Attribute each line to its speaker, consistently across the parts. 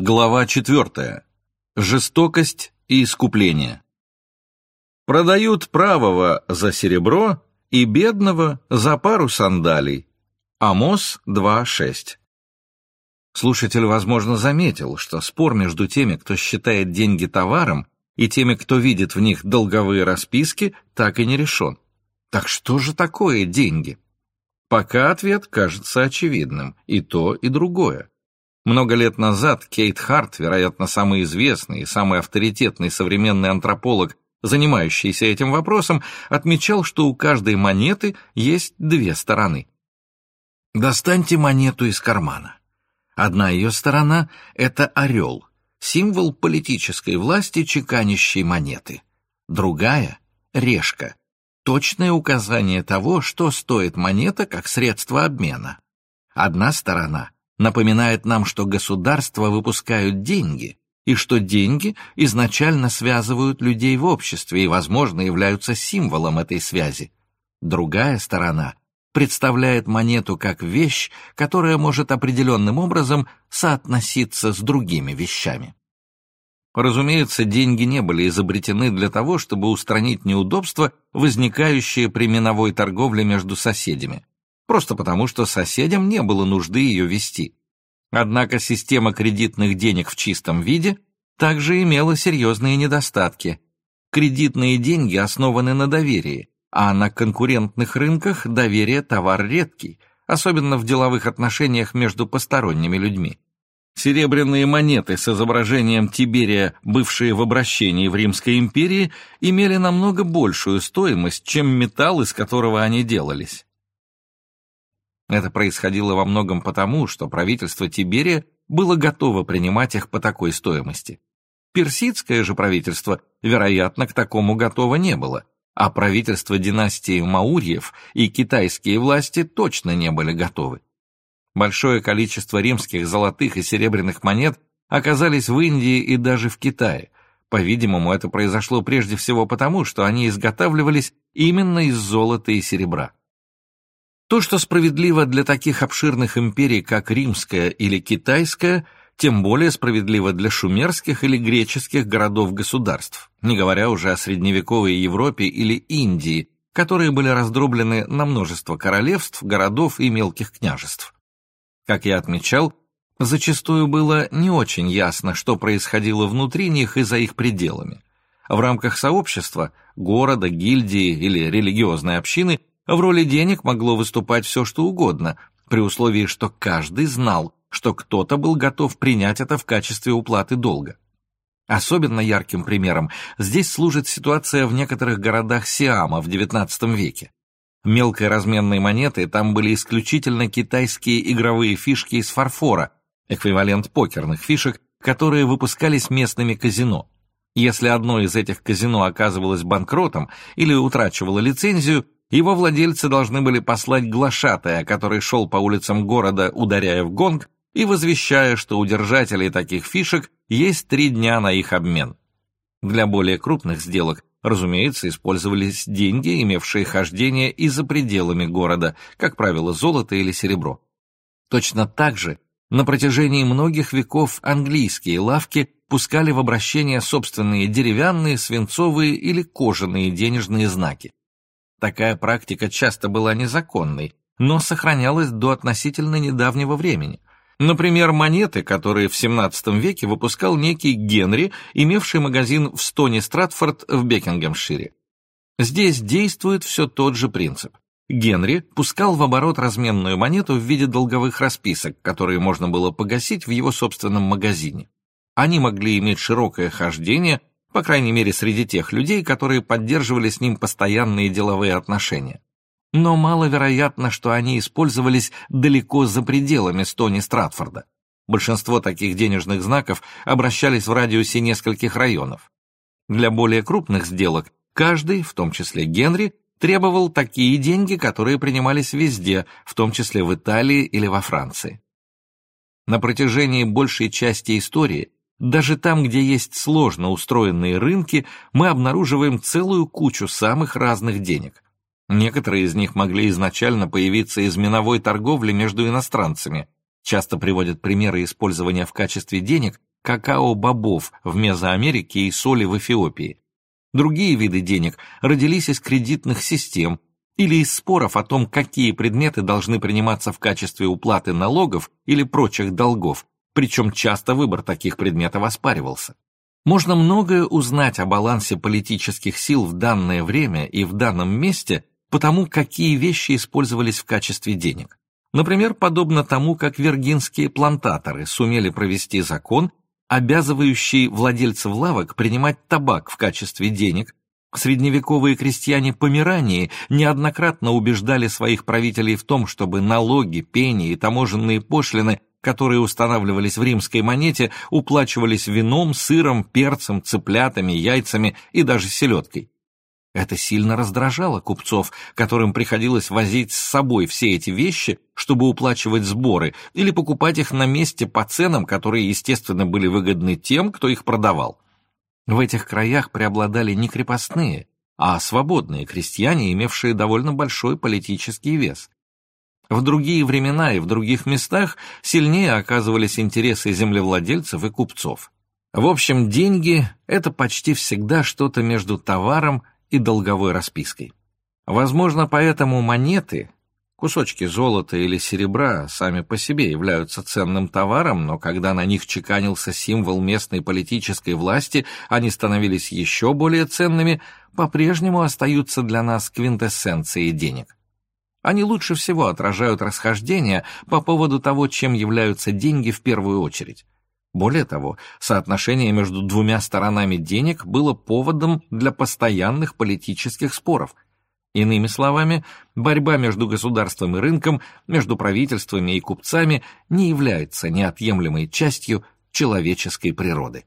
Speaker 1: Глава 4. Жестокость и искупление. Продают правого за серебро и бедного за пару сандалий. Амос 2.6. Слушатель, возможно, заметил, что спор между теми, кто считает деньги товаром, и теми, кто видит в них долговые расписки, так и не решен. Так что же такое деньги? Пока ответ кажется очевидным, и то, и другое. Много лет назад Кейт Харт, вероятно, самый известный и самый авторитетный современный антрополог, занимающийся этим вопросом, отмечал, что у каждой монеты есть две стороны. Достаньте монету из кармана. Одна ее сторона — это орел, символ политической власти, чеканящей монеты. Другая — решка, точное указание того, что стоит монета как средство обмена. Одна сторона напоминает нам, что государства выпускают деньги, и что деньги изначально связывают людей в обществе и, возможно, являются символом этой связи. Другая сторона представляет монету как вещь, которая может определенным образом соотноситься с другими вещами. Разумеется, деньги не были изобретены для того, чтобы устранить неудобства, возникающие при миновой торговле между соседями просто потому, что соседям не было нужды ее вести. Однако система кредитных денег в чистом виде также имела серьезные недостатки. Кредитные деньги основаны на доверии, а на конкурентных рынках доверие – товар редкий, особенно в деловых отношениях между посторонними людьми. Серебряные монеты с изображением Тиберия, бывшие в обращении в Римской империи, имели намного большую стоимость, чем металл, из которого они делались. Это происходило во многом потому, что правительство Тиберия было готово принимать их по такой стоимости. Персидское же правительство, вероятно, к такому готово не было, а правительство династии Маурьев и китайские власти точно не были готовы. Большое количество римских золотых и серебряных монет оказались в Индии и даже в Китае. По-видимому, это произошло прежде всего потому, что они изготавливались именно из золота и серебра. То, что справедливо для таких обширных империй, как римская или китайская, тем более справедливо для шумерских или греческих городов-государств, не говоря уже о средневековой Европе или Индии, которые были раздроблены на множество королевств, городов и мелких княжеств. Как я отмечал, зачастую было не очень ясно, что происходило внутри них и за их пределами. В рамках сообщества, города, гильдии или религиозной общины в роли денег могло выступать все, что угодно, при условии, что каждый знал, что кто-то был готов принять это в качестве уплаты долга. Особенно ярким примером здесь служит ситуация в некоторых городах Сиама в XIX веке. Мелкой разменной монетой там были исключительно китайские игровые фишки из фарфора, эквивалент покерных фишек, которые выпускались местными казино. Если одно из этих казино оказывалось банкротом или утрачивало лицензию, его владельцы должны были послать глашатая, который шел по улицам города, ударяя в гонг и возвещая, что у держателей таких фишек есть три дня на их обмен. Для более крупных сделок, разумеется, использовались деньги, имевшие хождение и за пределами города, как правило, золото или серебро. Точно так же на протяжении многих веков английские лавки пускали в обращение собственные деревянные, свинцовые или кожаные денежные знаки. Такая практика часто была незаконной, но сохранялась до относительно недавнего времени. Например, монеты, которые в XVII веке выпускал некий Генри, имевший магазин в Стоне Стратфорд в Бекингемшире. Здесь действует все тот же принцип. Генри пускал в оборот разменную монету в виде долговых расписок, которые можно было погасить в его собственном магазине. Они могли иметь широкое хождение по крайней мере среди тех людей, которые поддерживали с ним постоянные деловые отношения. Но маловероятно, что они использовались далеко за пределами Стони Стратфорда. Большинство таких денежных знаков обращались в радиусе нескольких районов. Для более крупных сделок каждый, в том числе Генри, требовал такие деньги, которые принимались везде, в том числе в Италии или во Франции. На протяжении большей части истории даже там, где есть сложно устроенные рынки, мы обнаруживаем целую кучу самых разных денег. Некоторые из них могли изначально появиться из миновой торговли между иностранцами. Часто приводят примеры использования в качестве денег какао-бобов в Мезоамерике и соли в Эфиопии. Другие виды денег родились из кредитных систем или из споров о том, какие предметы должны приниматься в качестве уплаты налогов или прочих долгов, причем часто выбор таких предметов оспаривался. Можно многое узнать о балансе политических сил в данное время и в данном месте потому, какие вещи использовались в качестве денег. Например, подобно тому, как виргинские плантаторы сумели провести закон, обязывающий владельцев лавок принимать табак в качестве денег, средневековые крестьяне Померании неоднократно убеждали своих правителей в том, чтобы налоги, пени и таможенные пошлины, которые устанавливались в римской монете, уплачивались вином, сыром, перцем, цыплятами, яйцами и даже селедкой. Это сильно раздражало купцов, которым приходилось возить с собой все эти вещи, чтобы уплачивать сборы или покупать их на месте по ценам, которые, естественно, были выгодны тем, кто их продавал. В этих краях преобладали не крепостные, а свободные крестьяне, имевшие довольно большой политический вес. В другие времена и в других местах сильнее оказывались интересы землевладельцев и купцов. В общем, деньги – это почти всегда что-то между товаром и долговой распиской. Возможно, поэтому монеты, кусочки золота или серебра, сами по себе являются ценным товаром, но когда на них чеканился символ местной политической власти, они становились еще более ценными, по-прежнему остаются для нас квинтэссенцией денег. Они лучше всего отражают расхождения по поводу того, чем являются деньги в первую очередь. Более того, соотношение между двумя сторонами денег было поводом для постоянных политических споров. Иными словами, борьба между государством и рынком, между правительствами и купцами не является неотъемлемой частью человеческой природы.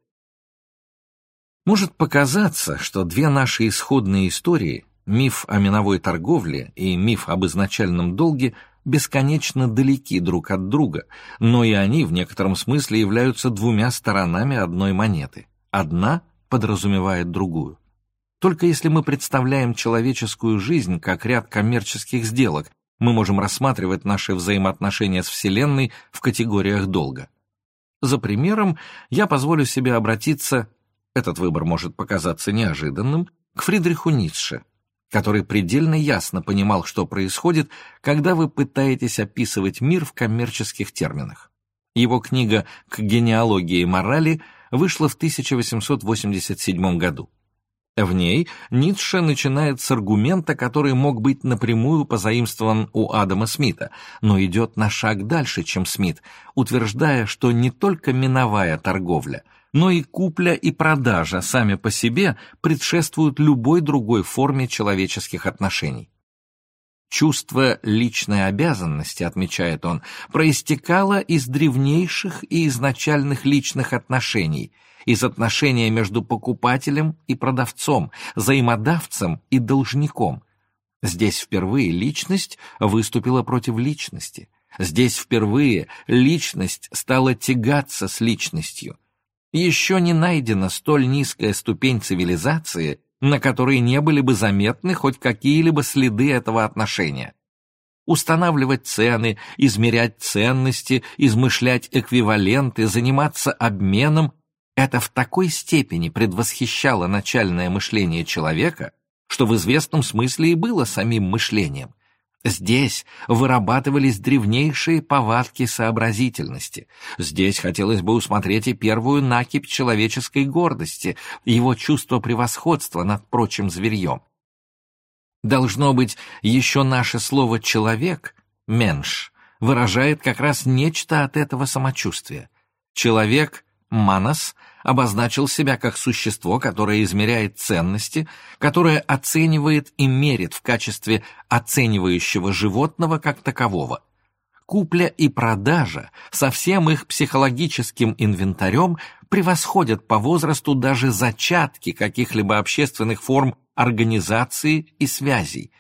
Speaker 1: Может показаться, что две наши исходные истории, миф о миновой торговле и миф об изначальном долге – бесконечно далеки друг от друга, но и они в некотором смысле являются двумя сторонами одной монеты. Одна подразумевает другую. Только если мы представляем человеческую жизнь как ряд коммерческих сделок, мы можем рассматривать наши взаимоотношения с Вселенной в категориях долга. За примером я позволю себе обратиться, этот выбор может показаться неожиданным, к Фридриху Ницше, который предельно ясно понимал, что происходит, когда вы пытаетесь описывать мир в коммерческих терминах. Его книга «К генеалогии морали» вышла в 1887 году. В ней Ницше начинает с аргумента, который мог быть напрямую позаимствован у Адама Смита, но идет на шаг дальше, чем Смит, утверждая, что не только миновая торговля – но и купля и продажа сами по себе предшествуют любой другой форме человеческих отношений. Чувство личной обязанности, отмечает он, проистекало из древнейших и изначальных личных отношений, из отношения между покупателем и продавцом, взаимодавцем и должником. Здесь впервые личность выступила против личности. Здесь впервые личность стала тягаться с личностью. Еще не найдена столь низкая ступень цивилизации, на которой не были бы заметны хоть какие-либо следы этого отношения. Устанавливать цены, измерять ценности, измышлять эквиваленты, заниматься обменом – это в такой степени предвосхищало начальное мышление человека, что в известном смысле и было самим мышлением. Здесь вырабатывались древнейшие повадки сообразительности. Здесь хотелось бы усмотреть и первую накипь человеческой гордости, его чувство превосходства над прочим зверьем. Должно быть, еще наше слово «человек» — «менш» выражает как раз нечто от этого самочувствия. Человек — «манас» — обозначил себя как существо, которое измеряет ценности, которое оценивает и мерит в качестве оценивающего животного как такового. Купля и продажа со всем их психологическим инвентарем превосходят по возрасту даже зачатки каких-либо общественных форм организации и связей.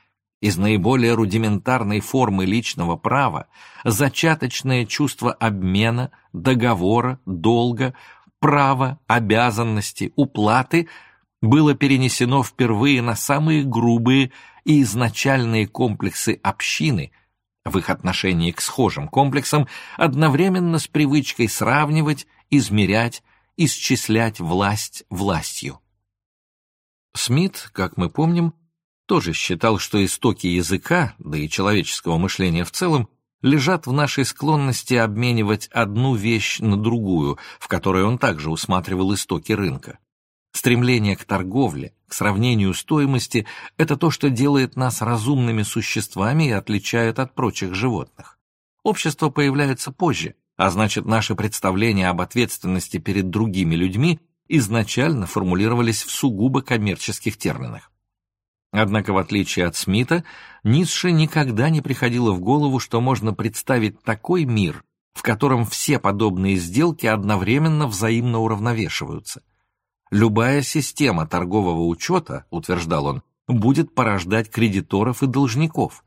Speaker 1: Из наиболее рудиментарной формы личного права зачаточное чувство обмена, договора, долга – право, обязанности, уплаты было перенесено впервые на самые грубые и изначальные комплексы общины в их отношении к схожим комплексам одновременно с привычкой сравнивать, измерять исчислять власть властью. Смит, как мы помним, тоже считал, что истоки языка, да и человеческого мышления в целом, лежат в нашей склонности обменивать одну вещь на другую, в которой он также усматривал истоки рынка. Стремление к торговле, к сравнению стоимости – это то, что делает нас разумными существами и отличает от прочих животных. Общество появляется позже, а значит, наши представления об ответственности перед другими людьми изначально формулировались в сугубо коммерческих терминах. Однако, в отличие от Смита, Ницше никогда не приходило в голову, что можно представить такой мир, в котором все подобные сделки одновременно взаимно уравновешиваются. Любая система торгового учета, утверждал он, будет порождать кредиторов и должников.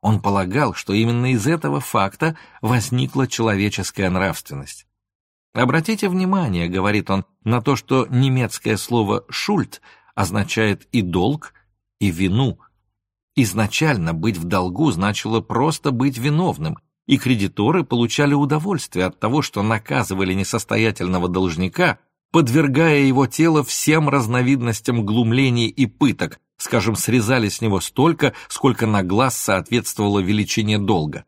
Speaker 1: Он полагал, что именно из этого факта возникла человеческая нравственность. Обратите внимание, говорит он, на то, что немецкое слово «шульт» означает и долг, и вину. Изначально быть в долгу значило просто быть виновным, и кредиторы получали удовольствие от того, что наказывали несостоятельного должника, подвергая его тело всем разновидностям глумлений и пыток, скажем, срезали с него столько, сколько на глаз соответствовало величине долга.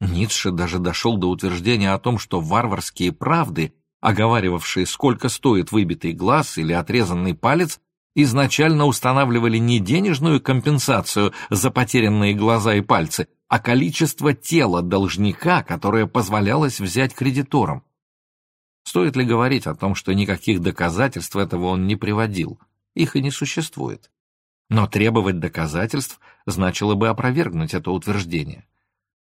Speaker 1: Ницше даже дошел до утверждения о том, что варварские правды, оговаривавшие, сколько стоит выбитый глаз или отрезанный палец, изначально устанавливали не денежную компенсацию за потерянные глаза и пальцы, а количество тела должника, которое позволялось взять кредиторам. Стоит ли говорить о том, что никаких доказательств этого он не приводил? Их и не существует. Но требовать доказательств значило бы опровергнуть это утверждение.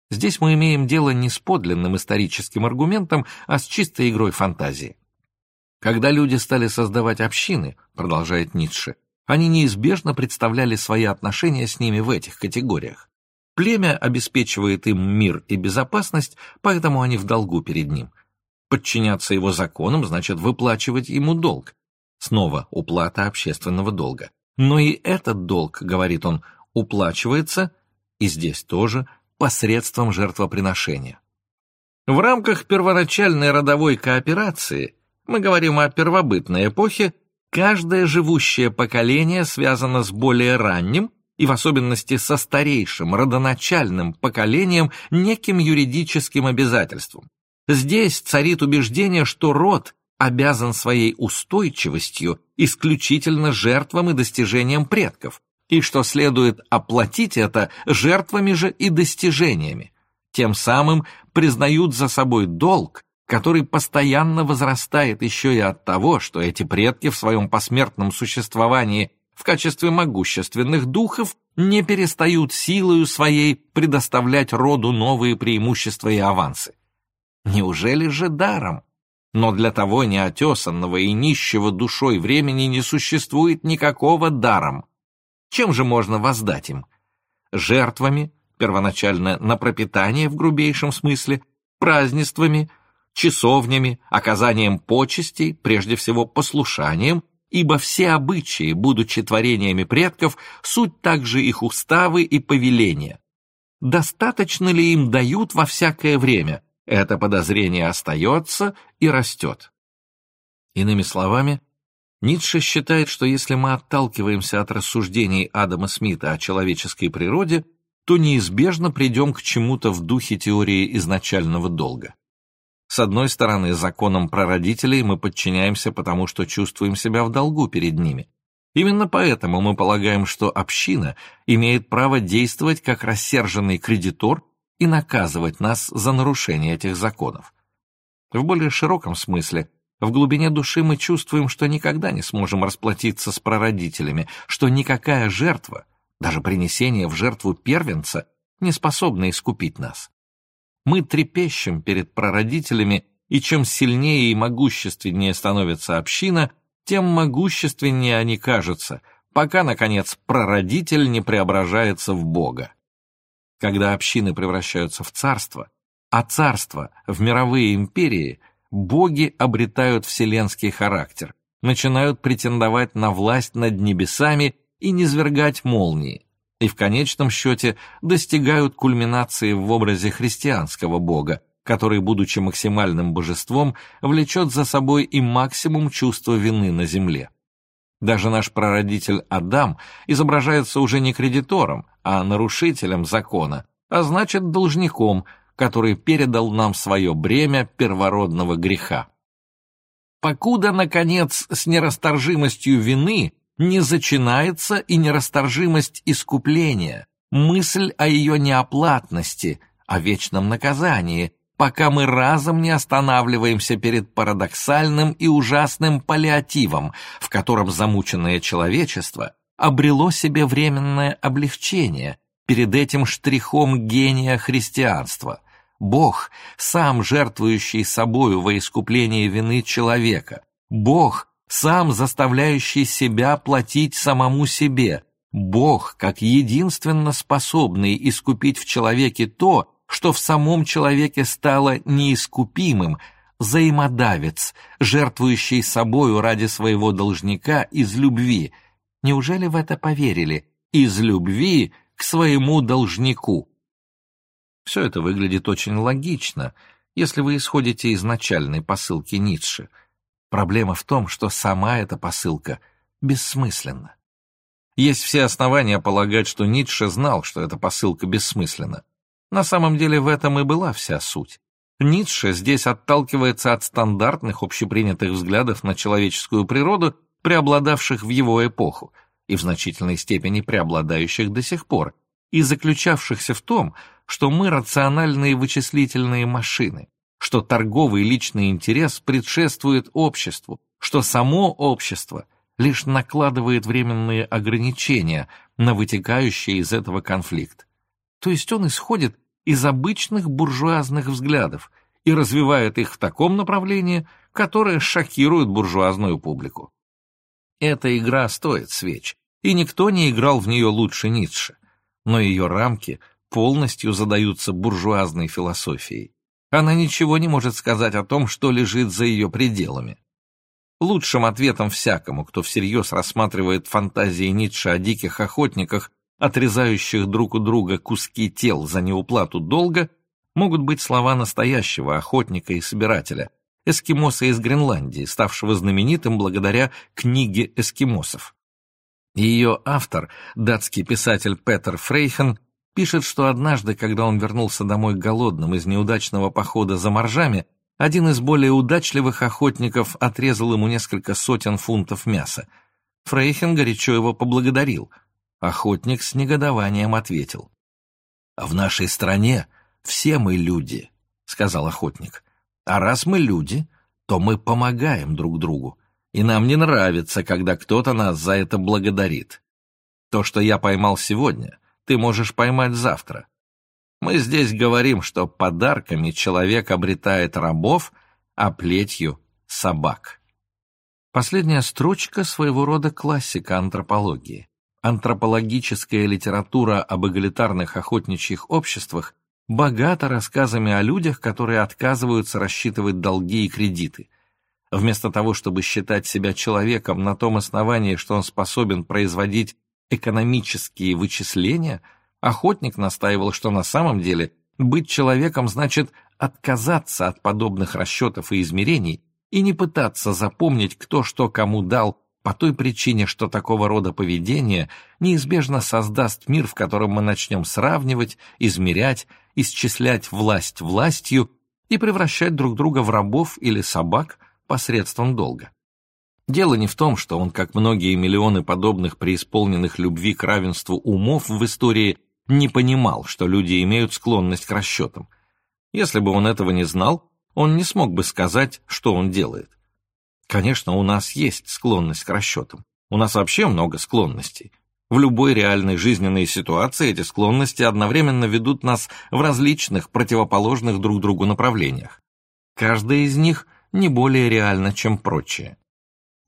Speaker 1: Здесь мы имеем дело не с подлинным историческим аргументом, а с чистой игрой фантазии. Когда люди стали создавать общины, продолжает Ницше, они неизбежно представляли свои отношения с ними в этих категориях. Племя обеспечивает им мир и безопасность, поэтому они в долгу перед ним. Подчиняться его законам значит выплачивать ему долг. Снова уплата общественного долга. Но и этот долг, говорит он, уплачивается, и здесь тоже, посредством жертвоприношения. В рамках первоначальной родовой кооперации мы говорим о первобытной эпохе, каждое живущее поколение связано с более ранним и в особенности со старейшим родоначальным поколением неким юридическим обязательством. Здесь царит убеждение, что род обязан своей устойчивостью исключительно жертвам и достижениям предков, и что следует оплатить это жертвами же и достижениями. Тем самым признают за собой долг, который постоянно возрастает еще и от того, что эти предки в своем посмертном существовании в качестве могущественных духов не перестают силою своей предоставлять роду новые преимущества и авансы. Неужели же даром? Но для того неотесанного и нищего душой времени не существует никакого даром. Чем же можно воздать им? Жертвами, первоначально на пропитание в грубейшем смысле, празднествами – часовнями, оказанием почестей, прежде всего послушанием, ибо все обычаи, будучи творениями предков, суть также их уставы и повеления. Достаточно ли им дают во всякое время? Это подозрение остается и растет. Иными словами, Ницше считает, что если мы отталкиваемся от рассуждений Адама Смита о человеческой природе, то неизбежно придем к чему-то в духе теории изначального долга. С одной стороны, законам прародителей мы подчиняемся, потому что чувствуем себя в долгу перед ними. Именно поэтому мы полагаем, что община имеет право действовать как рассерженный кредитор и наказывать нас за нарушение этих законов. В более широком смысле, в глубине души мы чувствуем, что никогда не сможем расплатиться с прародителями, что никакая жертва, даже принесение в жертву первенца, не способна искупить нас. Мы трепещем перед прародителями, и чем сильнее и могущественнее становится община, тем могущественнее они кажутся, пока, наконец, прародитель не преображается в Бога. Когда общины превращаются в царство, а царство в мировые империи, боги обретают вселенский характер, начинают претендовать на власть над небесами и низвергать молнии, и в конечном счете достигают кульминации в образе христианского бога, который, будучи максимальным божеством, влечет за собой и максимум чувства вины на земле. Даже наш прародитель Адам изображается уже не кредитором, а нарушителем закона, а значит должником, который передал нам свое бремя первородного греха. Покуда, наконец, с нерасторжимостью вины не зачинается и нерасторжимость искупления, мысль о ее неоплатности, о вечном наказании, пока мы разом не останавливаемся перед парадоксальным и ужасным паллиативом, в котором замученное человечество обрело себе временное облегчение перед этим штрихом гения христианства. Бог, сам жертвующий собою во искупление вины человека. Бог, сам заставляющий себя платить самому себе. Бог, как единственно способный искупить в человеке то, что в самом человеке стало неискупимым, взаимодавец, жертвующий собою ради своего должника из любви. Неужели в это поверили? Из любви к своему должнику. Все это выглядит очень логично, если вы исходите из начальной посылки Ницше. Проблема в том, что сама эта посылка бессмысленна. Есть все основания полагать, что Ницше знал, что эта посылка бессмысленна. На самом деле в этом и была вся суть. Ницше здесь отталкивается от стандартных общепринятых взглядов на человеческую природу, преобладавших в его эпоху, и в значительной степени преобладающих до сих пор, и заключавшихся в том, что мы рациональные вычислительные машины, что торговый личный интерес предшествует обществу, что само общество лишь накладывает временные ограничения на вытекающий из этого конфликт. То есть он исходит из обычных буржуазных взглядов и развивает их в таком направлении, которое шокирует буржуазную публику. Эта игра стоит свеч, и никто не играл в нее лучше Ницше, но ее рамки полностью задаются буржуазной философией. Она ничего не может сказать о том, что лежит за ее пределами. Лучшим ответом всякому, кто всерьез рассматривает фантазии Ницше о диких охотниках, отрезающих друг у друга куски тел за неуплату долга, могут быть слова настоящего охотника и собирателя, эскимоса из Гренландии, ставшего знаменитым благодаря книге эскимосов. Ее автор, датский писатель Петер Фрейхен, пишет, что однажды, когда он вернулся домой голодным из неудачного похода за моржами, один из более удачливых охотников отрезал ему несколько сотен фунтов мяса. Фрейхен горячо его поблагодарил – Охотник с негодованием ответил. «В нашей стране все мы люди», — сказал охотник. «А раз мы люди, то мы помогаем друг другу, и нам не нравится, когда кто-то нас за это благодарит. То, что я поймал сегодня, ты можешь поймать завтра. Мы здесь говорим, что подарками человек обретает рабов, а плетью — собак». Последняя строчка своего рода классика антропологии. Антропологическая литература об эгалитарных охотничьих обществах богата рассказами о людях, которые отказываются рассчитывать долги и кредиты. Вместо того, чтобы считать себя человеком на том основании, что он способен производить экономические вычисления, охотник настаивал, что на самом деле быть человеком значит отказаться от подобных расчетов и измерений и не пытаться запомнить, кто что кому дал по той причине, что такого рода поведение неизбежно создаст мир, в котором мы начнем сравнивать, измерять, исчислять власть властью и превращать друг друга в рабов или собак посредством долга. Дело не в том, что он, как многие миллионы подобных преисполненных любви к равенству умов в истории, не понимал, что люди имеют склонность к расчетам. Если бы он этого не знал, он не смог бы сказать, что он делает. Конечно, у нас есть склонность к расчетам. У нас вообще много склонностей. В любой реальной жизненной ситуации эти склонности одновременно ведут нас в различных, противоположных друг другу направлениях. Каждая из них не более реальна, чем прочие.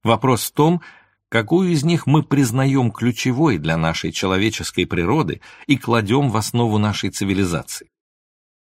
Speaker 1: Вопрос в том, какую из них мы признаем ключевой для нашей человеческой природы и кладем в основу нашей цивилизации.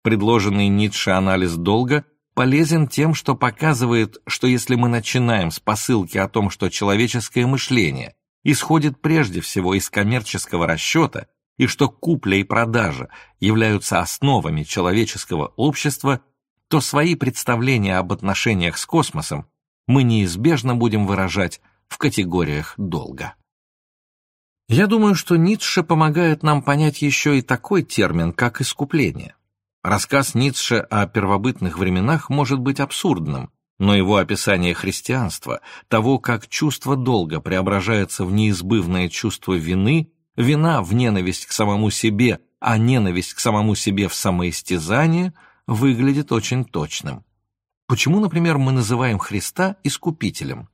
Speaker 1: Предложенный Ницше анализ долга полезен тем, что показывает, что если мы начинаем с посылки о том, что человеческое мышление исходит прежде всего из коммерческого расчета, и что купля и продажа являются основами человеческого общества, то свои представления об отношениях с космосом мы неизбежно будем выражать в категориях долга. Я думаю, что Ницше помогает нам понять еще и такой термин, как искупление. Рассказ Ницше о первобытных временах может быть абсурдным, но его описание христианства, того, как чувство долга преображается в неизбывное чувство вины, вина в ненависть к самому себе, а ненависть к самому себе в самоистязание, выглядит очень точным. Почему, например, мы называем Христа искупителем?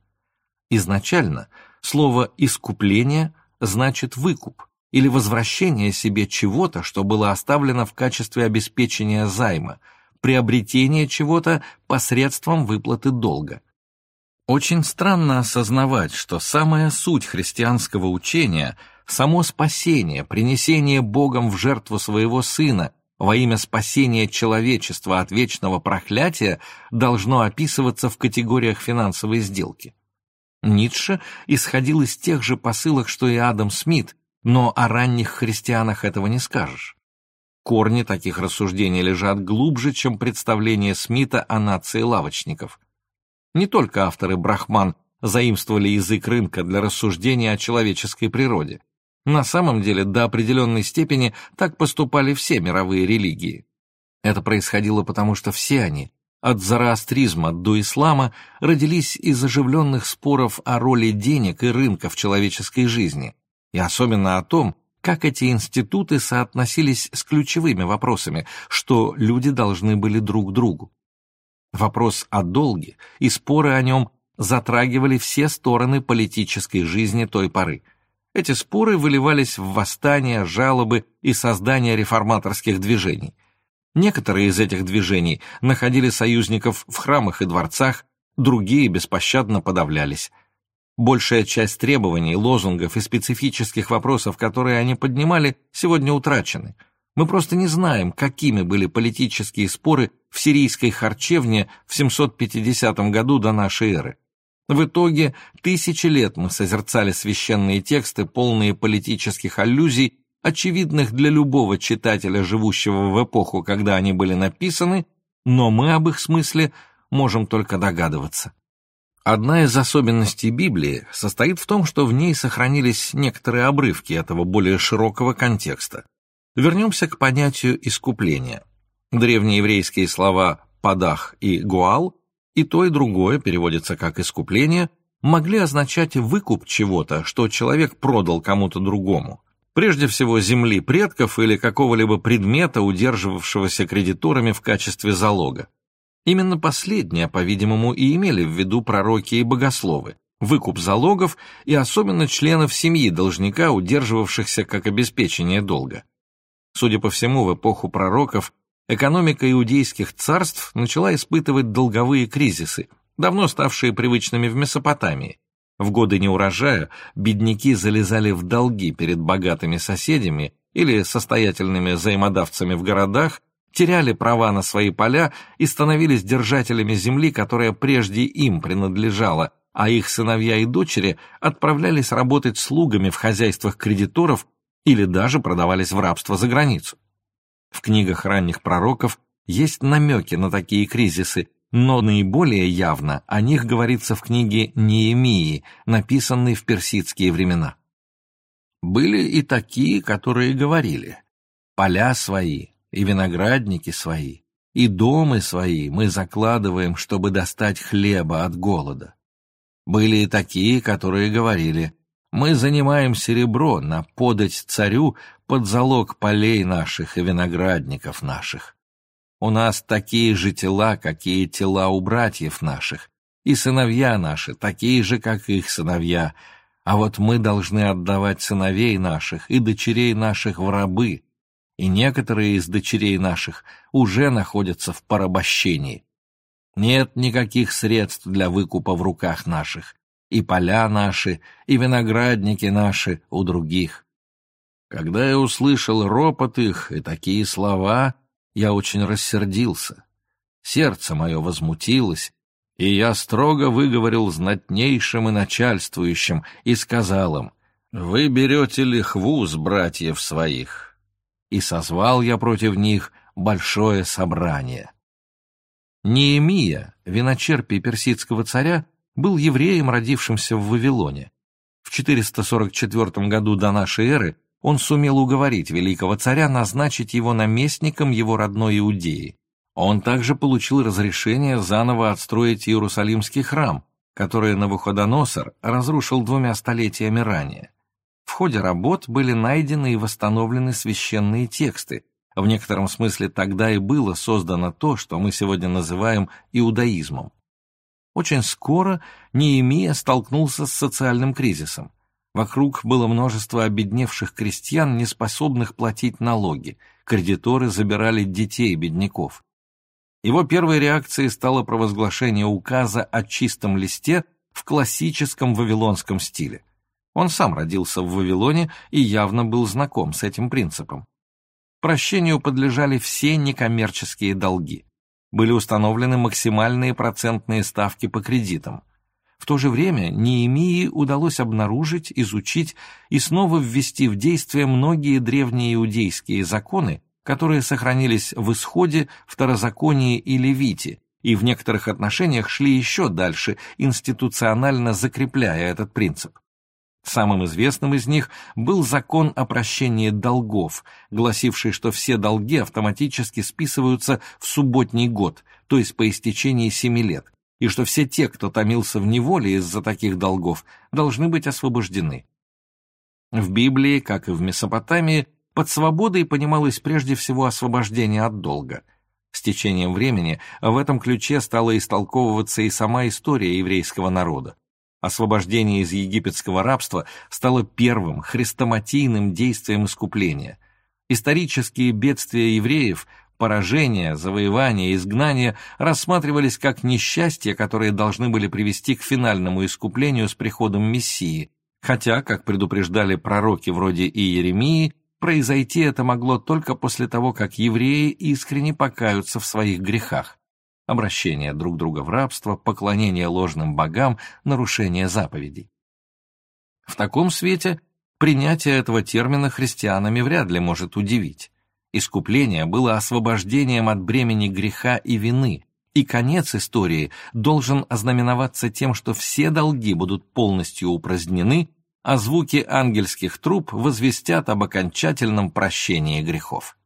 Speaker 1: Изначально слово «искупление» значит выкуп или возвращение себе чего-то, что было оставлено в качестве обеспечения займа, приобретение чего-то посредством выплаты долга. Очень странно осознавать, что самая суть христианского учения – само спасение, принесение Богом в жертву своего Сына во имя спасения человечества от вечного проклятия должно описываться в категориях финансовой сделки. Ницше исходил из тех же посылок, что и Адам Смит, но о ранних христианах этого не скажешь. Корни таких рассуждений лежат глубже, чем представление Смита о нации лавочников. Не только авторы Брахман заимствовали язык рынка для рассуждения о человеческой природе. На самом деле, до определенной степени так поступали все мировые религии. Это происходило потому, что все они, от зороастризма до ислама родились из оживленных споров о роли денег и рынка в человеческой жизни, и особенно о том, как эти институты соотносились с ключевыми вопросами, что люди должны были друг другу. Вопрос о долге и споры о нем затрагивали все стороны политической жизни той поры. Эти споры выливались в восстания, жалобы и создание реформаторских движений – Некоторые из этих движений находили союзников в храмах и дворцах, другие беспощадно подавлялись. Большая часть требований, лозунгов и специфических вопросов, которые они поднимали, сегодня утрачены. Мы просто не знаем, какими были политические споры в сирийской харчевне в 750 году до нашей эры. В итоге тысячи лет мы созерцали священные тексты, полные политических аллюзий очевидных для любого читателя, живущего в эпоху, когда они были написаны, но мы об их смысле можем только догадываться. Одна из особенностей Библии состоит в том, что в ней сохранились некоторые обрывки этого более широкого контекста. Вернемся к понятию искупления. Древнееврейские слова «падах» и «гуал» и то и другое переводится как «искупление», могли означать выкуп чего-то, что человек продал кому-то другому, прежде всего земли предков или какого-либо предмета, удерживавшегося кредиторами в качестве залога. Именно последнее, по-видимому, и имели в виду пророки и богословы, выкуп залогов и особенно членов семьи должника, удерживавшихся как обеспечение долга. Судя по всему, в эпоху пророков экономика иудейских царств начала испытывать долговые кризисы, давно ставшие привычными в Месопотамии, в годы неурожая бедняки залезали в долги перед богатыми соседями или состоятельными взаимодавцами в городах, теряли права на свои поля и становились держателями земли, которая прежде им принадлежала, а их сыновья и дочери отправлялись работать слугами в хозяйствах кредиторов или даже продавались в рабство за границу. В книгах ранних пророков есть намеки на такие кризисы, но наиболее явно о них говорится в книге Неемии, написанной в персидские времена. Были и такие, которые говорили, «Поля свои и виноградники свои, и дома свои мы закладываем, чтобы достать хлеба от голода». Были и такие, которые говорили, «Мы занимаем серебро на подать царю под залог полей наших и виноградников наших». У нас такие же тела, какие тела у братьев наших, и сыновья наши такие же, как их сыновья, а вот мы должны отдавать сыновей наших и дочерей наших в рабы, и некоторые из дочерей наших уже находятся в порабощении. Нет никаких средств для выкупа в руках наших, и поля наши, и виноградники наши у других. Когда я услышал ропот их и такие слова, я очень рассердился. Сердце мое возмутилось, и я строго выговорил знатнейшим и начальствующим и сказал им, «Вы берете лихву с братьев своих». И созвал я против них большое собрание. Неемия, виночерпий персидского царя, был евреем, родившимся в Вавилоне. В 444 году до нашей эры он сумел уговорить великого царя назначить его наместником его родной Иудеи. Он также получил разрешение заново отстроить Иерусалимский храм, который Навуходоносор разрушил двумя столетиями ранее. В ходе работ были найдены и восстановлены священные тексты. В некотором смысле тогда и было создано то, что мы сегодня называем иудаизмом. Очень скоро Неемия столкнулся с социальным кризисом. Вокруг было множество обедневших крестьян, неспособных платить налоги. Кредиторы забирали детей бедняков. Его первой реакцией стало провозглашение указа о чистом листе в классическом вавилонском стиле. Он сам родился в Вавилоне и явно был знаком с этим принципом. Прощению подлежали все некоммерческие долги. Были установлены максимальные процентные ставки по кредитам. В то же время Неемии удалось обнаружить, изучить и снова ввести в действие многие древние иудейские законы, которые сохранились в Исходе, Второзаконии и Левите, и в некоторых отношениях шли еще дальше, институционально закрепляя этот принцип. Самым известным из них был закон о прощении долгов, гласивший, что все долги автоматически списываются в субботний год, то есть по истечении семи лет, и что все те, кто томился в неволе из-за таких долгов, должны быть освобождены. В Библии, как и в Месопотамии, под свободой понималось прежде всего освобождение от долга. С течением времени в этом ключе стала истолковываться и сама история еврейского народа. Освобождение из египетского рабства стало первым хрестоматийным действием искупления. Исторические бедствия евреев, поражения, завоевания, изгнания рассматривались как несчастья, которые должны были привести к финальному искуплению с приходом Мессии, хотя, как предупреждали пророки вроде Иеремии, произойти это могло только после того, как евреи искренне покаются в своих грехах обращение друг друга в рабство, поклонение ложным богам, нарушение заповедей. В таком свете принятие этого термина христианами вряд ли может удивить. Искупление было освобождением от бремени греха и вины, и конец истории должен ознаменоваться тем, что все долги будут полностью упразднены, а звуки ангельских труб возвестят об окончательном прощении грехов.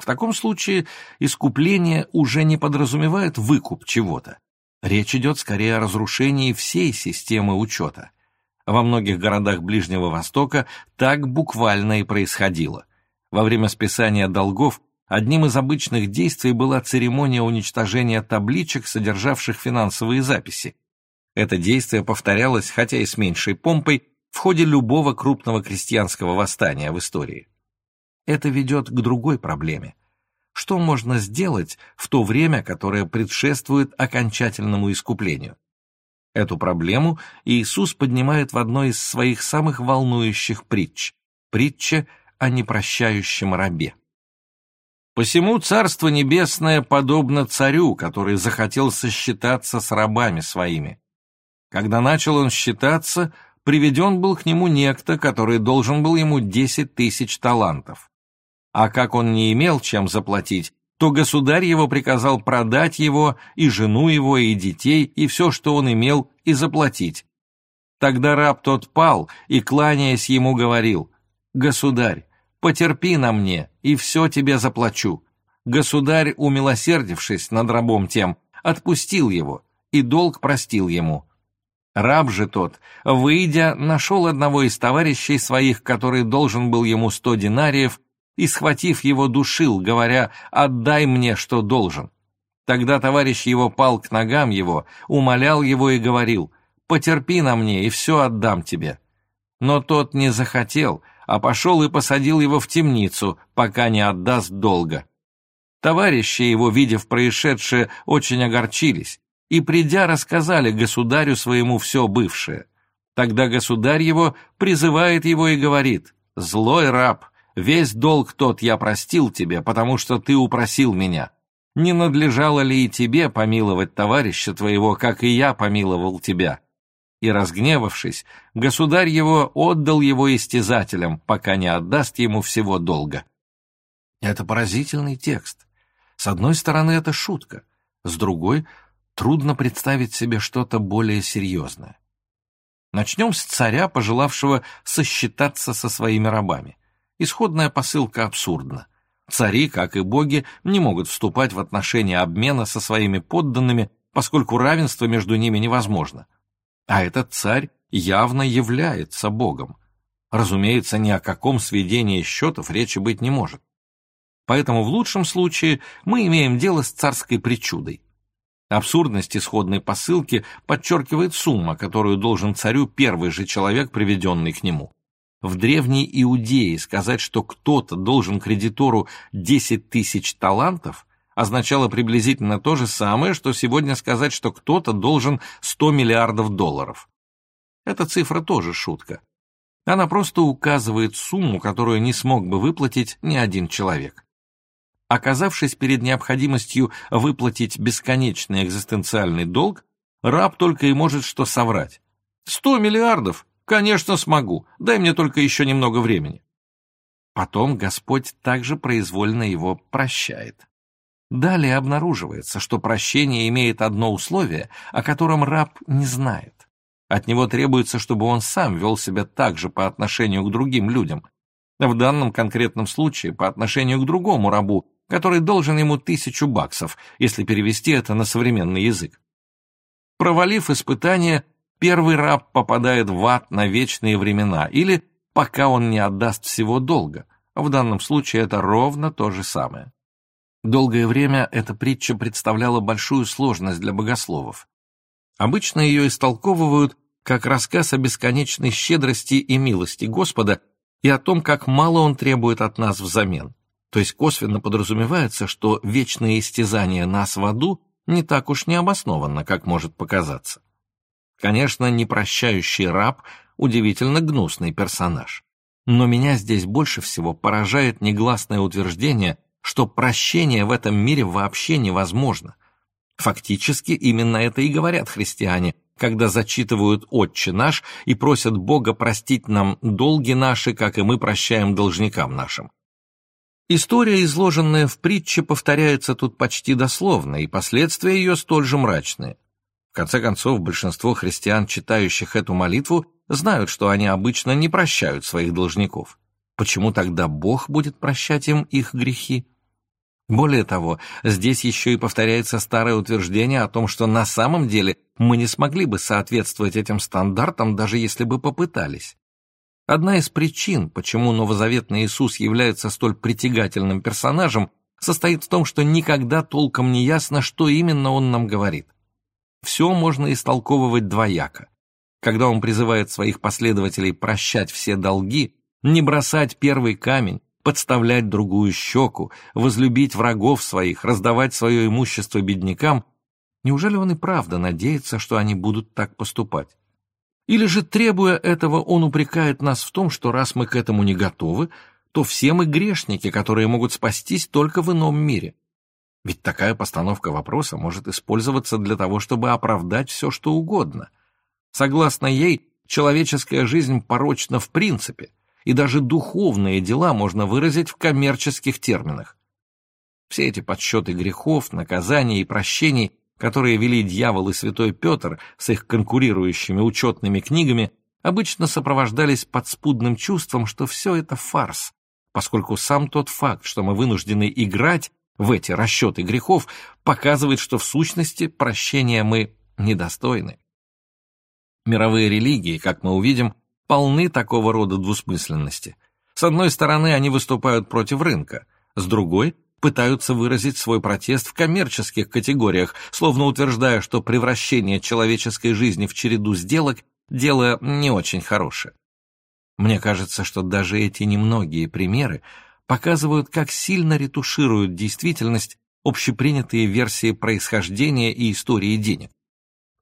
Speaker 1: В таком случае искупление уже не подразумевает выкуп чего-то. Речь идет скорее о разрушении всей системы учета. Во многих городах Ближнего Востока так буквально и происходило. Во время списания долгов одним из обычных действий была церемония уничтожения табличек, содержавших финансовые записи. Это действие повторялось, хотя и с меньшей помпой, в ходе любого крупного крестьянского восстания в истории это ведет к другой проблеме. Что можно сделать в то время, которое предшествует окончательному искуплению? Эту проблему Иисус поднимает в одной из своих самых волнующих притч – притча о непрощающем рабе. «Посему Царство Небесное подобно царю, который захотел сосчитаться с рабами своими. Когда начал он считаться, приведен был к нему некто, который должен был ему десять тысяч талантов. А как он не имел чем заплатить, то государь его приказал продать его, и жену его, и детей, и все, что он имел, и заплатить. Тогда раб тот пал и, кланяясь ему, говорил, «Государь, потерпи на мне, и все тебе заплачу». Государь, умилосердившись над рабом тем, отпустил его, и долг простил ему. Раб же тот, выйдя, нашел одного из товарищей своих, который должен был ему сто динариев, и, схватив его, душил, говоря «отдай мне, что должен». Тогда товарищ его пал к ногам его, умолял его и говорил «потерпи на мне, и все отдам тебе». Но тот не захотел, а пошел и посадил его в темницу, пока не отдаст долга. Товарищи его, видев происшедшее, очень огорчились, и, придя, рассказали государю своему все бывшее. Тогда государь его призывает его и говорит «Злой раб, Весь долг тот я простил тебе, потому что ты упросил меня. Не надлежало ли и тебе помиловать товарища твоего, как и я помиловал тебя?» И, разгневавшись, государь его отдал его истязателям, пока не отдаст ему всего долга. Это поразительный текст. С одной стороны, это шутка. С другой, трудно представить себе что-то более серьезное. Начнем с царя, пожелавшего сосчитаться со своими рабами. Исходная посылка абсурдна. Цари, как и боги, не могут вступать в отношения обмена со своими подданными, поскольку равенство между ними невозможно. А этот царь явно является богом. Разумеется, ни о каком сведении счетов речи быть не может. Поэтому в лучшем случае мы имеем дело с царской причудой. Абсурдность исходной посылки подчеркивает сумма, которую должен царю первый же человек, приведенный к нему. В древней Иудее сказать, что кто-то должен кредитору 10 тысяч талантов, означало приблизительно то же самое, что сегодня сказать, что кто-то должен 100 миллиардов долларов. Эта цифра тоже шутка. Она просто указывает сумму, которую не смог бы выплатить ни один человек. Оказавшись перед необходимостью выплатить бесконечный экзистенциальный долг, раб только и может что соврать. «Сто миллиардов? Конечно, смогу. Дай мне только еще немного времени». Потом Господь также произвольно его прощает. Далее обнаруживается, что прощение имеет одно условие, о котором раб не знает. От него требуется, чтобы он сам вел себя так же по отношению к другим людям. В данном конкретном случае по отношению к другому рабу, который должен ему тысячу баксов, если перевести это на современный язык. Провалив испытание, первый раб попадает в ад на вечные времена или пока он не отдаст всего долга. В данном случае это ровно то же самое. Долгое время эта притча представляла большую сложность для богословов. Обычно ее истолковывают как рассказ о бесконечной щедрости и милости Господа и о том, как мало Он требует от нас взамен. То есть косвенно подразумевается, что вечное истязание нас в аду не так уж необоснованно, как может показаться. Конечно, непрощающий раб – удивительно гнусный персонаж. Но меня здесь больше всего поражает негласное утверждение, что прощение в этом мире вообще невозможно. Фактически именно это и говорят христиане, когда зачитывают «Отче наш» и просят Бога простить нам долги наши, как и мы прощаем должникам нашим. История, изложенная в притче, повторяется тут почти дословно, и последствия ее столь же мрачные. В конце концов, большинство христиан, читающих эту молитву, знают, что они обычно не прощают своих должников. Почему тогда Бог будет прощать им их грехи? Более того, здесь еще и повторяется старое утверждение о том, что на самом деле мы не смогли бы соответствовать этим стандартам, даже если бы попытались. Одна из причин, почему новозаветный Иисус является столь притягательным персонажем, состоит в том, что никогда толком не ясно, что именно он нам говорит. Все можно истолковывать двояко. Когда он призывает своих последователей прощать все долги, не бросать первый камень, подставлять другую щеку, возлюбить врагов своих, раздавать свое имущество беднякам, неужели он и правда надеется, что они будут так поступать? Или же, требуя этого, он упрекает нас в том, что раз мы к этому не готовы, то все мы грешники, которые могут спастись только в ином мире. Ведь такая постановка вопроса может использоваться для того, чтобы оправдать все, что угодно. Согласно ей, человеческая жизнь порочна в принципе, и даже духовные дела можно выразить в коммерческих терминах. Все эти подсчеты грехов, наказаний и прощений которые вели дьявол и святой Петр с их конкурирующими учетными книгами, обычно сопровождались подспудным чувством, что все это фарс, поскольку сам тот факт, что мы вынуждены играть в эти расчеты грехов, показывает, что в сущности прощения мы недостойны. Мировые религии, как мы увидим, полны такого рода двусмысленности. С одной стороны, они выступают против рынка, с другой пытаются выразить свой протест в коммерческих категориях, словно утверждая, что превращение человеческой жизни в череду сделок – дело не очень хорошее. Мне кажется, что даже эти немногие примеры показывают, как сильно ретушируют действительность общепринятые версии происхождения и истории денег.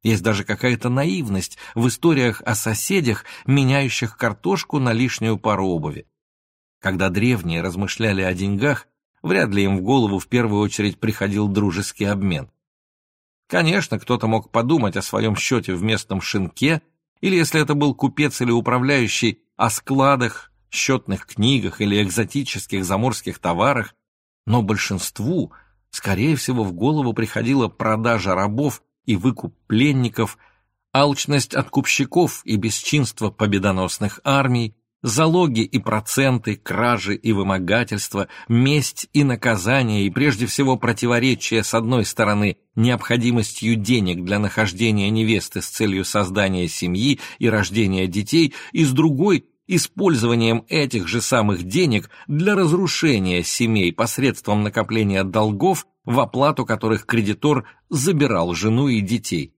Speaker 1: Есть даже какая-то наивность в историях о соседях, меняющих картошку на лишнюю пару обуви. Когда древние размышляли о деньгах, Вряд ли им в голову в первую очередь приходил дружеский обмен. Конечно, кто-то мог подумать о своем счете в местном шинке, или если это был купец или управляющий, о складах, счетных книгах или экзотических заморских товарах, но большинству скорее всего, в голову приходила продажа рабов и выкуп пленников, алчность откупщиков и бесчинство победоносных армий, залоги и проценты, кражи и вымогательства, месть и наказание и прежде всего противоречие с одной стороны необходимостью денег для нахождения невесты с целью создания семьи и рождения детей и с другой использованием этих же самых денег для разрушения семей посредством накопления долгов, в оплату которых кредитор забирал жену и детей.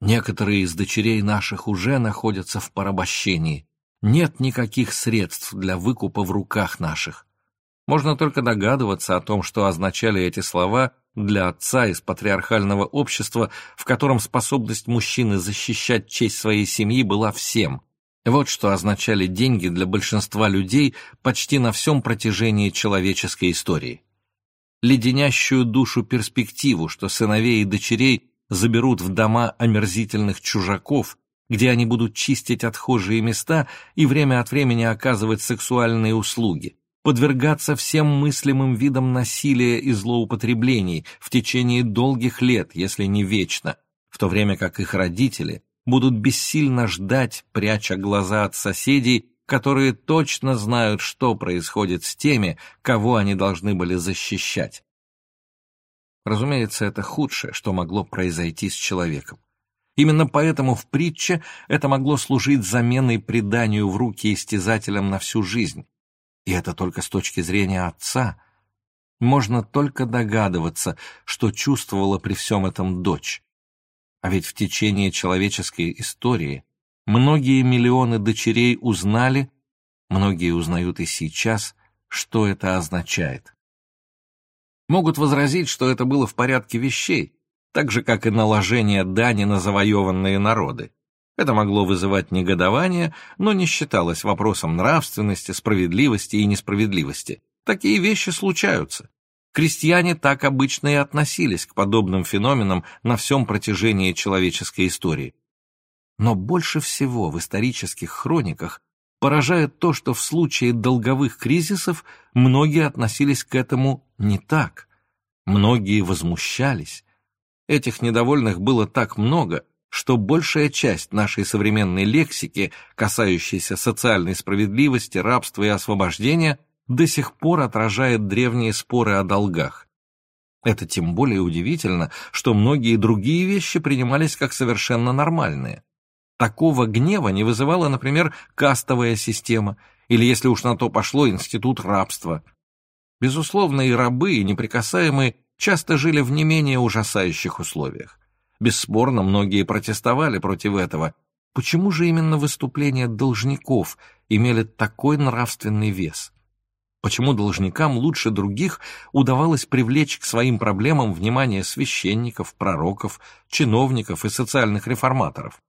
Speaker 1: Некоторые из дочерей наших уже находятся в порабощении, нет никаких средств для выкупа в руках наших. Можно только догадываться о том, что означали эти слова для отца из патриархального общества, в котором способность мужчины защищать честь своей семьи была всем. Вот что означали деньги для большинства людей почти на всем протяжении человеческой истории. Леденящую душу перспективу, что сыновей и дочерей заберут в дома омерзительных чужаков, где они будут чистить отхожие места и время от времени оказывать сексуальные услуги, подвергаться всем мыслимым видам насилия и злоупотреблений в течение долгих лет, если не вечно, в то время как их родители будут бессильно ждать, пряча глаза от соседей, которые точно знают, что происходит с теми, кого они должны были защищать. Разумеется, это худшее, что могло произойти с человеком. Именно поэтому в притче это могло служить заменой преданию в руки истязателям на всю жизнь. И это только с точки зрения отца. Можно только догадываться, что чувствовала при всем этом дочь. А ведь в течение человеческой истории многие миллионы дочерей узнали, многие узнают и сейчас, что это означает. Могут возразить, что это было в порядке вещей, так же, как и наложение дани на завоеванные народы. Это могло вызывать негодование, но не считалось вопросом нравственности, справедливости и несправедливости. Такие вещи случаются. Крестьяне так обычно и относились к подобным феноменам на всем протяжении человеческой истории. Но больше всего в исторических хрониках поражает то, что в случае долговых кризисов многие относились к этому не так. Многие возмущались, Этих недовольных было так много, что большая часть нашей современной лексики, касающейся социальной справедливости, рабства и освобождения, до сих пор отражает древние споры о долгах. Это тем более удивительно, что многие другие вещи принимались как совершенно нормальные. Такого гнева не вызывала, например, кастовая система, или, если уж на то пошло, институт рабства. Безусловно, и рабы, и неприкасаемые часто жили в не менее ужасающих условиях. Бесспорно, многие протестовали против этого. Почему же именно выступления должников имели такой нравственный вес? Почему должникам лучше других удавалось привлечь к своим проблемам внимание священников, пророков, чиновников и социальных реформаторов?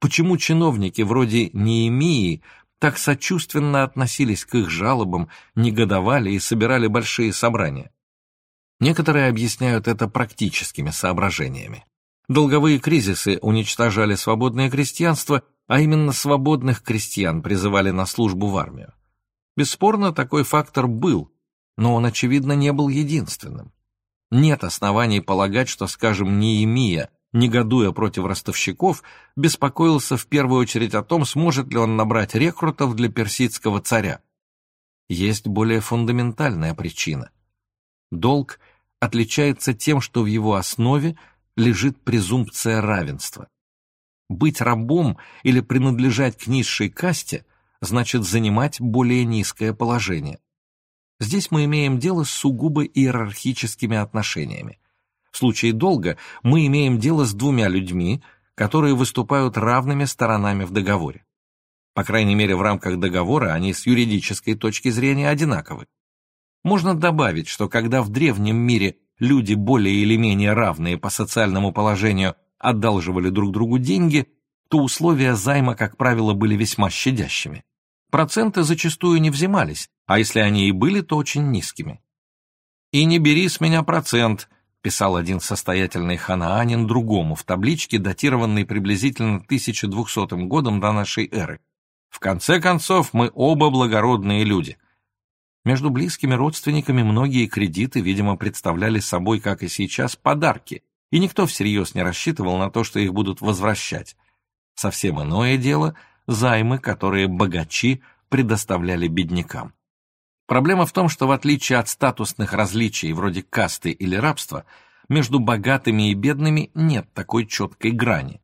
Speaker 1: Почему чиновники вроде Неемии так сочувственно относились к их жалобам, негодовали и собирали большие собрания? Некоторые объясняют это практическими соображениями. Долговые кризисы уничтожали свободное крестьянство, а именно свободных крестьян призывали на службу в армию. Бесспорно, такой фактор был, но он, очевидно, не был единственным. Нет оснований полагать, что, скажем, Неемия, негодуя против ростовщиков, беспокоился в первую очередь о том, сможет ли он набрать рекрутов для персидского царя. Есть более фундаментальная причина. Долг отличается тем, что в его основе лежит презумпция равенства. Быть рабом или принадлежать к низшей касте значит занимать более низкое положение. Здесь мы имеем дело с сугубо иерархическими отношениями. В случае долга мы имеем дело с двумя людьми, которые выступают равными сторонами в договоре. По крайней мере, в рамках договора они с юридической точки зрения одинаковы. Можно добавить, что когда в древнем мире люди более или менее равные по социальному положению одалживали друг другу деньги, то условия займа, как правило, были весьма щадящими. Проценты зачастую не взимались, а если они и были, то очень низкими. «И не бери с меня процент», — писал один состоятельный ханаанин другому в табличке, датированной приблизительно 1200 годом до нашей эры. «В конце концов, мы оба благородные люди. Между близкими родственниками многие кредиты, видимо, представляли собой, как и сейчас, подарки, и никто всерьез не рассчитывал на то, что их будут возвращать. Совсем иное дело – займы, которые богачи предоставляли беднякам. Проблема в том, что в отличие от статусных различий вроде касты или рабства, между богатыми и бедными нет такой четкой грани.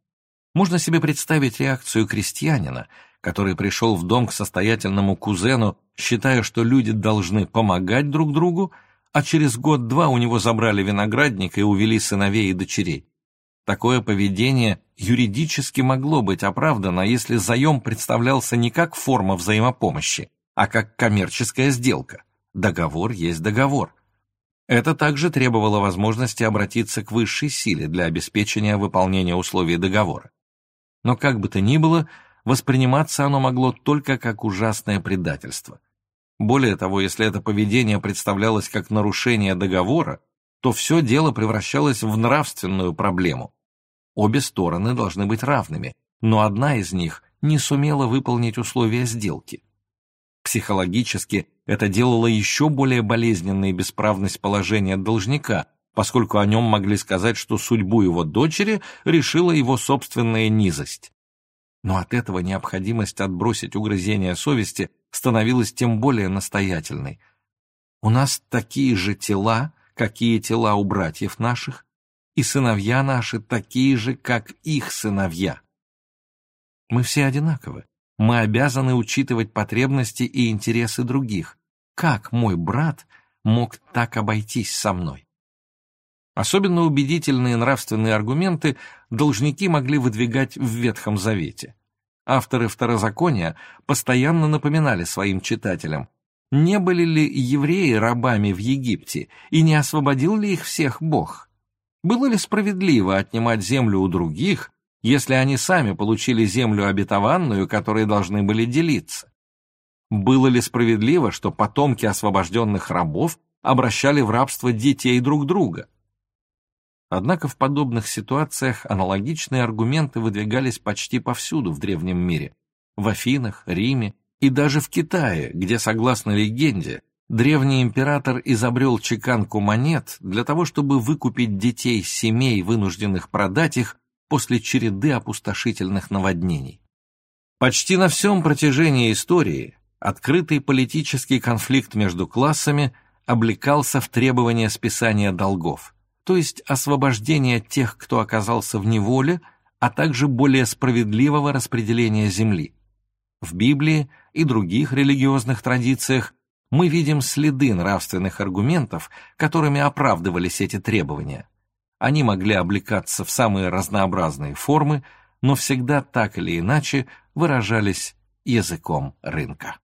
Speaker 1: Можно себе представить реакцию крестьянина, который пришел в дом к состоятельному кузену, считая, что люди должны помогать друг другу, а через год-два у него забрали виноградник и увели сыновей и дочерей. Такое поведение юридически могло быть оправдано, если заем представлялся не как форма взаимопомощи, а как коммерческая сделка. Договор есть договор. Это также требовало возможности обратиться к высшей силе для обеспечения выполнения условий договора. Но как бы то ни было, восприниматься оно могло только как ужасное предательство. Более того, если это поведение представлялось как нарушение договора, то все дело превращалось в нравственную проблему. Обе стороны должны быть равными, но одна из них не сумела выполнить условия сделки. Психологически это делало еще более болезненной бесправность положения должника, поскольку о нем могли сказать, что судьбу его дочери решила его собственная низость. Но от этого необходимость отбросить угрызения совести становилась тем более настоятельной. У нас такие же тела, какие тела у братьев наших, и сыновья наши такие же, как их сыновья. Мы все одинаковы. Мы обязаны учитывать потребности и интересы других. Как мой брат мог так обойтись со мной? Особенно убедительные нравственные аргументы должники могли выдвигать в Ветхом Завете. Авторы Второзакония постоянно напоминали своим читателям, не были ли евреи рабами в Египте и не освободил ли их всех Бог? Было ли справедливо отнимать землю у других, если они сами получили землю обетованную, которой должны были делиться? Было ли справедливо, что потомки освобожденных рабов обращали в рабство детей друг друга? Однако в подобных ситуациях аналогичные аргументы выдвигались почти повсюду в древнем мире. В Афинах, Риме и даже в Китае, где, согласно легенде, древний император изобрел чеканку монет для того, чтобы выкупить детей семей, вынужденных продать их после череды опустошительных наводнений. Почти на всем протяжении истории открытый политический конфликт между классами облекался в требование списания долгов, то есть освобождение тех, кто оказался в неволе, а также более справедливого распределения земли. В Библии и других религиозных традициях мы видим следы нравственных аргументов, которыми оправдывались эти требования. Они могли облекаться в самые разнообразные формы, но всегда так или иначе выражались языком рынка.